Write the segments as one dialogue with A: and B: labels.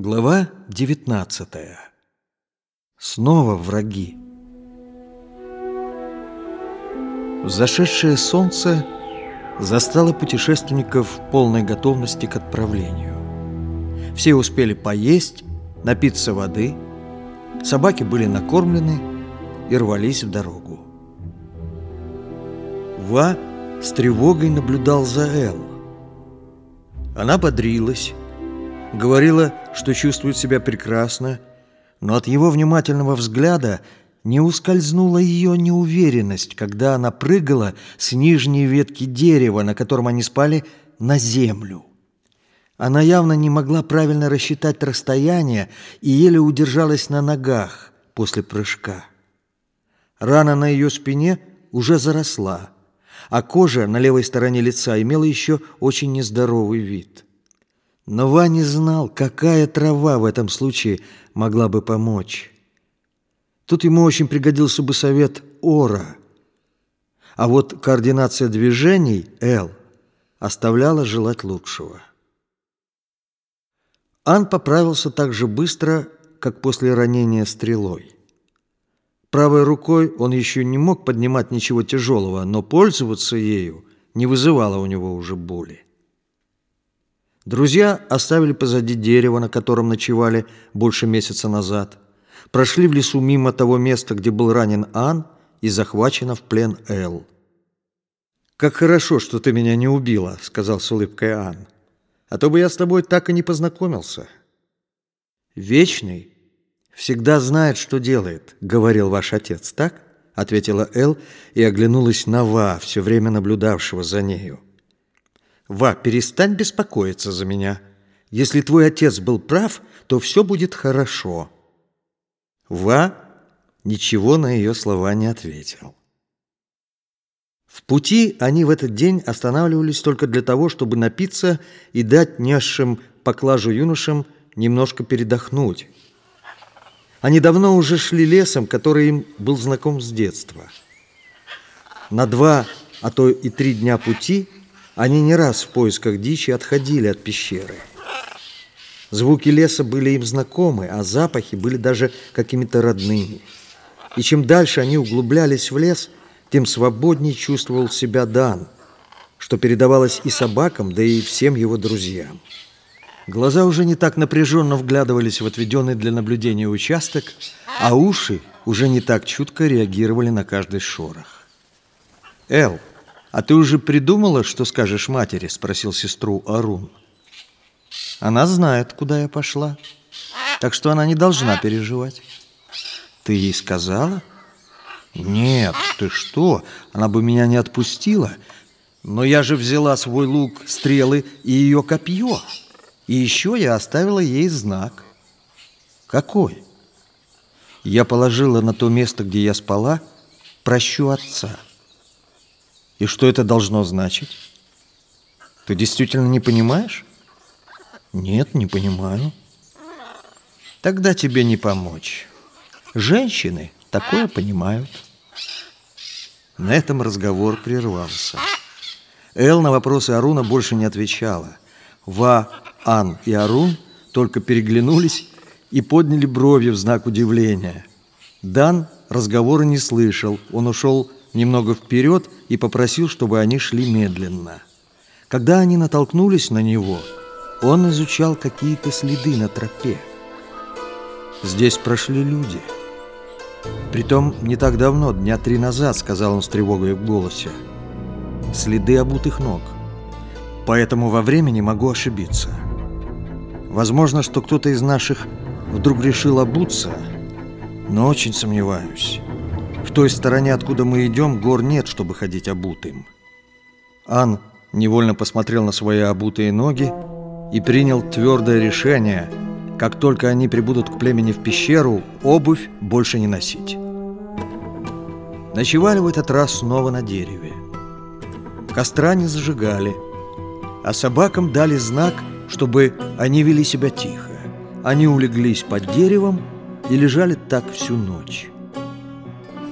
A: Глава 19 Снова враги. Зашедшее солнце застало путешественников в полной готовности к отправлению. Все успели поесть, напиться воды, собаки были накормлены и рвались в дорогу. Ва с тревогой наблюдал за Эл. Она бодрилась, говорила, что чувствует себя прекрасно, но от его внимательного взгляда не ускользнула ее неуверенность, когда она прыгала с нижней ветки дерева, на котором они спали, на землю. Она явно не могла правильно рассчитать расстояние и еле удержалась на ногах после прыжка. Рана на ее спине уже заросла, а кожа на левой стороне лица имела еще очень нездоровый вид. Но Ваня знал, какая трава в этом случае могла бы помочь. Тут ему очень пригодился бы совет Ора. А вот координация движений, Л, оставляла желать лучшего. Ан поправился так же быстро, как после ранения стрелой. Правой рукой он еще не мог поднимать ничего тяжелого, но пользоваться ею не вызывало у него уже боли. Друзья оставили позади дерево, на котором ночевали больше месяца назад, прошли в лесу мимо того места, где был ранен Ан и захвачена в плен Эл. «Как хорошо, что ты меня не убила», — сказал с улыбкой Ан. «А то бы я с тобой так и не познакомился». «Вечный всегда знает, что делает», — говорил ваш отец, так?» — ответила Эл и оглянулась на Ва, все время наблюдавшего за нею. Ва, перестань беспокоиться за меня. Если твой отец был прав, то все будет хорошо. Ва ничего на ее слова не ответил. В пути они в этот день останавливались только для того, чтобы напиться и дать несшим поклажу юношам немножко передохнуть. Они давно уже шли лесом, который им был знаком с детства. На два, а то и три дня пути – они не раз в поисках дичи отходили от пещеры. Звуки леса были им знакомы, а запахи были даже какими-то родными. И чем дальше они углублялись в лес, тем свободнее чувствовал себя Дан, что передавалось и собакам, да и всем его друзьям. Глаза уже не так напряженно вглядывались в отведенный для наблюдения участок, а уши уже не так чутко реагировали на каждый шорох. «Эл, «А ты уже придумала, что скажешь матери?» – спросил сестру Арун. «Она знает, куда я пошла, так что она не должна переживать». «Ты ей сказала?» «Нет, ты что? Она бы меня не отпустила. Но я же взяла свой лук, стрелы и ее копье. И еще я оставила ей знак». «Какой?» «Я положила на то место, где я спала, прощу отца». И что это должно значить? Ты действительно не понимаешь? Нет, не понимаю. Тогда тебе не помочь. Женщины такое понимают. На этом разговор прервался. Эл на вопросы Аруна больше не отвечала. Ва, Ан и Арун только переглянулись и подняли брови в знак удивления. Дан разговора не слышал. Он ушел немного вперед и попросил, чтобы они шли медленно. Когда они натолкнулись на него, он изучал какие-то следы на тропе. Здесь прошли люди. Притом не так давно, дня три назад, сказал он с тревогой в голосе. Следы обутых ног. Поэтому во времени могу ошибиться. Возможно, что кто-то из наших вдруг решил обуться, но очень сомневаюсь. В той стороне, откуда мы идем, гор нет, чтобы ходить обутым. Ан невольно посмотрел на свои обутые ноги и принял твердое решение, как только они прибудут к племени в пещеру, обувь больше не носить. Ночевали в этот раз снова на дереве. Костра не зажигали, а собакам дали знак, чтобы они вели себя тихо. Они улеглись под деревом и лежали так всю ночь.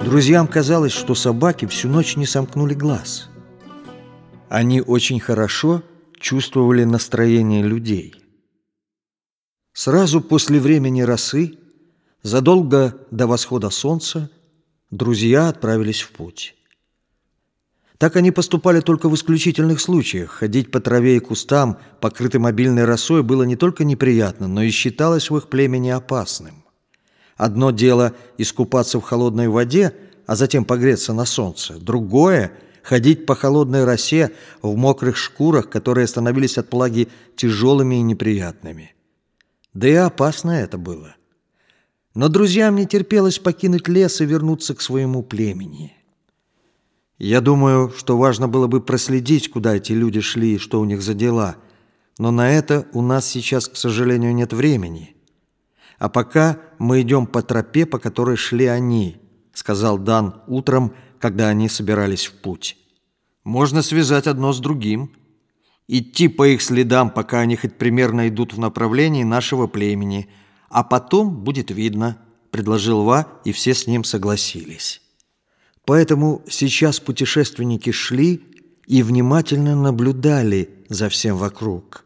A: Друзьям казалось, что собаки всю ночь не сомкнули глаз. Они очень хорошо чувствовали настроение людей. Сразу после времени росы, задолго до восхода солнца, друзья отправились в путь. Так они поступали только в исключительных случаях. Ходить по траве и кустам, покрытым мобильной росой, было не только неприятно, но и считалось в их племени опасным. Одно дело искупаться в холодной воде, а затем погреться на солнце. Другое – ходить по холодной росе в мокрых шкурах, которые становились от плаги тяжелыми и неприятными. Да и опасно это было. Но друзьям не терпелось покинуть лес и вернуться к своему племени. Я думаю, что важно было бы проследить, куда эти люди шли и что у них за дела. Но на это у нас сейчас, к сожалению, нет времени. А пока мы идем по тропе, по которой шли они, сказал Дан утром, когда они собирались в путь. Можно связать одно с другим. Идти по их следам, пока они хоть примерно идут в направлении нашего племени – а потом будет видно», — предложил Ва, и все с ним согласились. Поэтому сейчас путешественники шли и внимательно наблюдали за всем вокруг.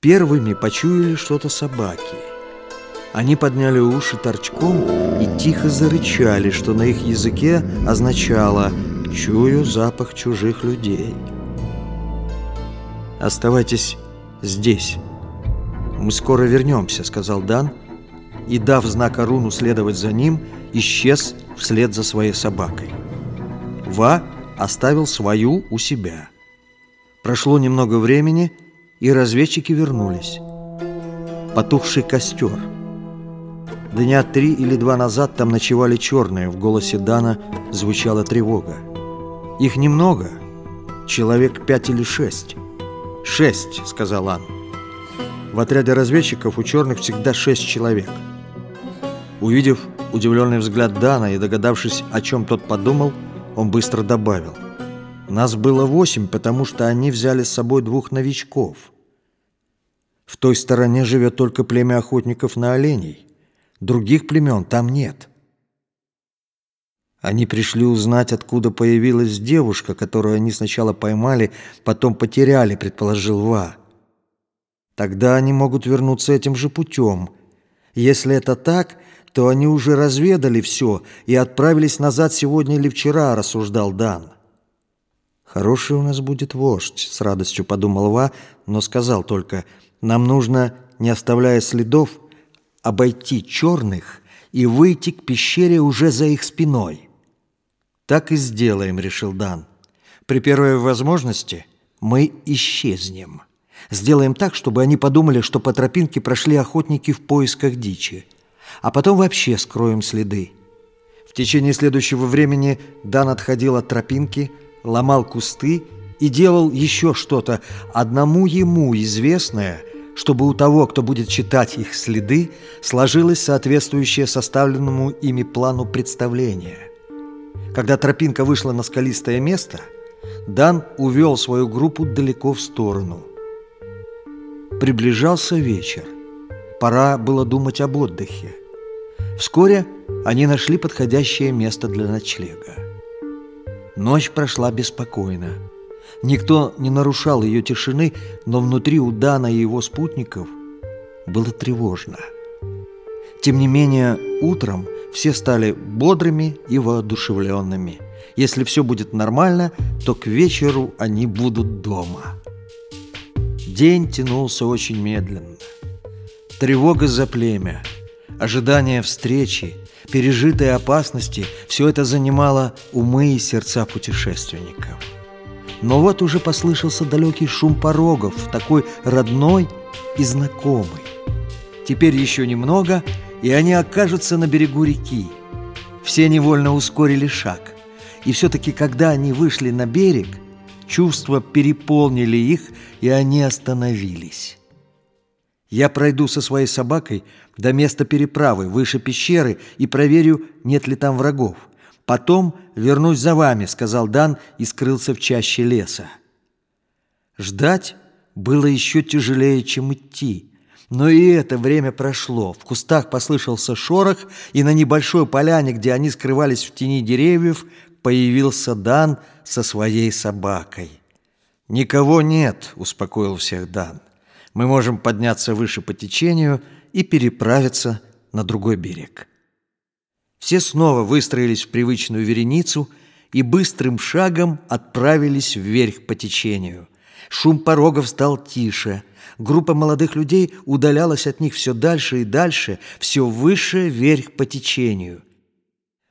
A: Первыми почуяли что-то собаки. Они подняли уши торчком и тихо зарычали, что на их языке означало «чую запах чужих людей». «Оставайтесь здесь», «Мы скоро вернемся», — сказал Дан, и, дав знак Аруну следовать за ним, исчез вслед за своей собакой. Ва оставил свою у себя. Прошло немного времени, и разведчики вернулись. Потухший костер. Дня три или два назад там ночевали черные, в голосе Дана звучала тревога. Их немного, человек пять или шесть. «Шесть», — сказал Ан. В отряде разведчиков у черных всегда шесть человек. Увидев удивленный взгляд Дана и догадавшись, о чем тот подумал, он быстро добавил. Нас было восемь, потому что они взяли с собой двух новичков. В той стороне живет только племя охотников на оленей. Других племен там нет. Они пришли узнать, откуда появилась девушка, которую они сначала поймали, потом потеряли, предположил Ва. Тогда они могут вернуться этим же путем. Если это так, то они уже разведали все и отправились назад сегодня или вчера, рассуждал Дан. «Хороший у нас будет вождь», — с радостью подумал Ва, но сказал только, «нам нужно, не оставляя следов, обойти черных и выйти к пещере уже за их спиной». «Так и сделаем», — решил Дан. «При первой возможности мы исчезнем». Сделаем так, чтобы они подумали, что по тропинке прошли охотники в поисках дичи. А потом вообще скроем следы. В течение следующего времени Дан отходил от тропинки, ломал кусты и делал еще что-то, одному ему известное, чтобы у того, кто будет читать их следы, сложилось соответствующее составленному ими плану представление. Когда тропинка вышла на скалистое место, Дан увел свою группу далеко в сторону – Приближался вечер. Пора было думать об отдыхе. Вскоре они нашли подходящее место для ночлега. Ночь прошла беспокойно. Никто не нарушал ее тишины, но внутри у Дана и его спутников было тревожно. Тем не менее, утром все стали бодрыми и воодушевленными. Если все будет нормально, то к вечеру они будут дома. День тянулся очень медленно. Тревога за племя, ожидание встречи, пережитые опасности – все это занимало умы и сердца путешественников. Но вот уже послышался далекий шум порогов, такой родной и знакомый. Теперь еще немного, и они окажутся на берегу реки. Все невольно ускорили шаг. И все-таки, когда они вышли на берег – Чувства переполнили их, и они остановились. Я пройду со своей собакой до места переправы, выше пещеры, и проверю, нет ли там врагов. Потом вернусь за вами, сказал Дан и скрылся в чаще леса. Ждать было еще тяжелее, чем идти. Но и это время прошло. В кустах послышался шорох, и на небольшой поляне, где они скрывались в тени деревьев, появился Дан со своей собакой. «Никого нет», — успокоил всех Дан. Мы можем подняться выше по течению и переправиться на другой берег. Все снова выстроились в привычную вереницу и быстрым шагом отправились вверх по течению. Шум порогов стал тише. Группа молодых людей удалялась от них все дальше и дальше, все выше вверх по течению.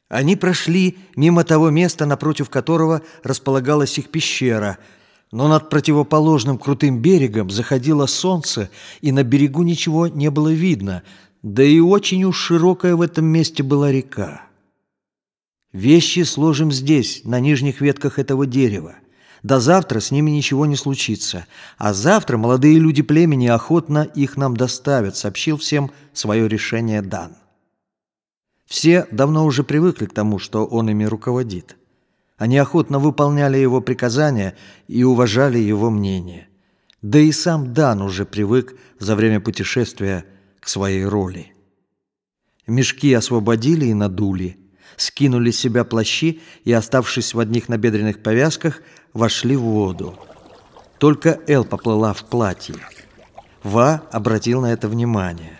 A: Они прошли мимо того места, напротив которого располагалась их пещера – но над противоположным крутым берегом заходило солнце, и на берегу ничего не было видно, да и очень уж широкая в этом месте была река. Вещи сложим здесь, на нижних ветках этого дерева. До завтра с ними ничего не случится, а завтра молодые люди племени охотно их нам доставят, сообщил всем свое решение Дан. Все давно уже привыкли к тому, что он ими руководит. Они охотно выполняли его приказания и уважали его мнение. Да и сам Дан уже привык за время путешествия к своей роли. Мешки освободили и надули, скинули с себя плащи и, оставшись в одних набедренных повязках, вошли в воду. Только Эл поплыла в платье. Ва обратил на это внимание.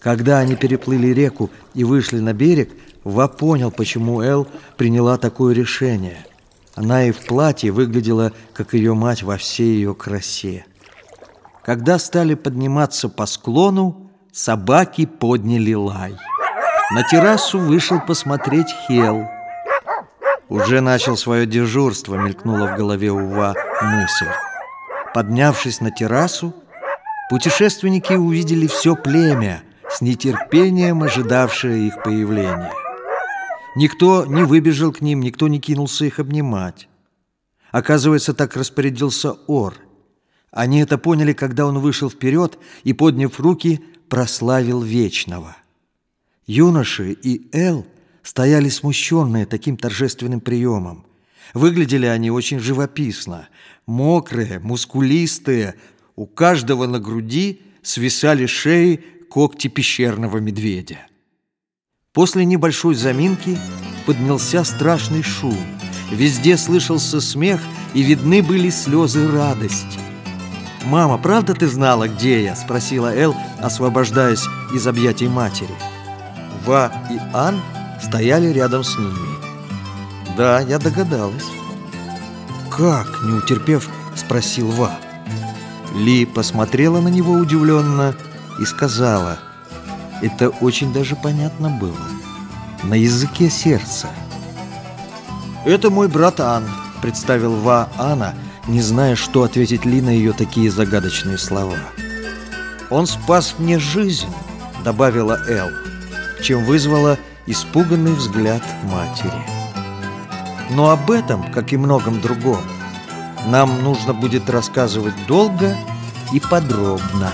A: Когда они переплыли реку и вышли на берег, Ва понял, почему Эл приняла такое решение. Она и в платье выглядела, как ее мать во всей ее красе. Когда стали подниматься по склону, собаки подняли лай. На террасу вышел посмотреть Хел. Уже начал свое дежурство, мелькнула в голове Ува мысль. Поднявшись на террасу, путешественники увидели все племя, с нетерпением ожидавшее их появления. Никто не выбежал к ним, никто не кинулся их обнимать. Оказывается, так распорядился Ор. Они это поняли, когда он вышел вперед и, подняв руки, прославил Вечного. Юноши и Эл стояли смущенные таким торжественным приемом. Выглядели они очень живописно. Мокрые, мускулистые, у каждого на груди свисали шеи когти пещерного медведя. После небольшой заминки поднялся страшный шум. Везде слышался смех, и видны были слезы радости. «Мама, правда ты знала, где я?» – спросила Эл, освобождаясь из объятий матери. Ва и Ан стояли рядом с ними. «Да, я догадалась». «Как?» – не утерпев, спросил Ва. Ли посмотрела на него удивленно и сказала – это очень даже понятно было. На языке сердца. «Это мой брат Ан», — представил Ва Ана, не зная, что ответить Ли на ее такие загадочные слова. «Он спас мне жизнь», — добавила Эл, чем вызвала испуганный взгляд матери. Но об этом, как и многом другом, нам нужно будет рассказывать долго и подробно.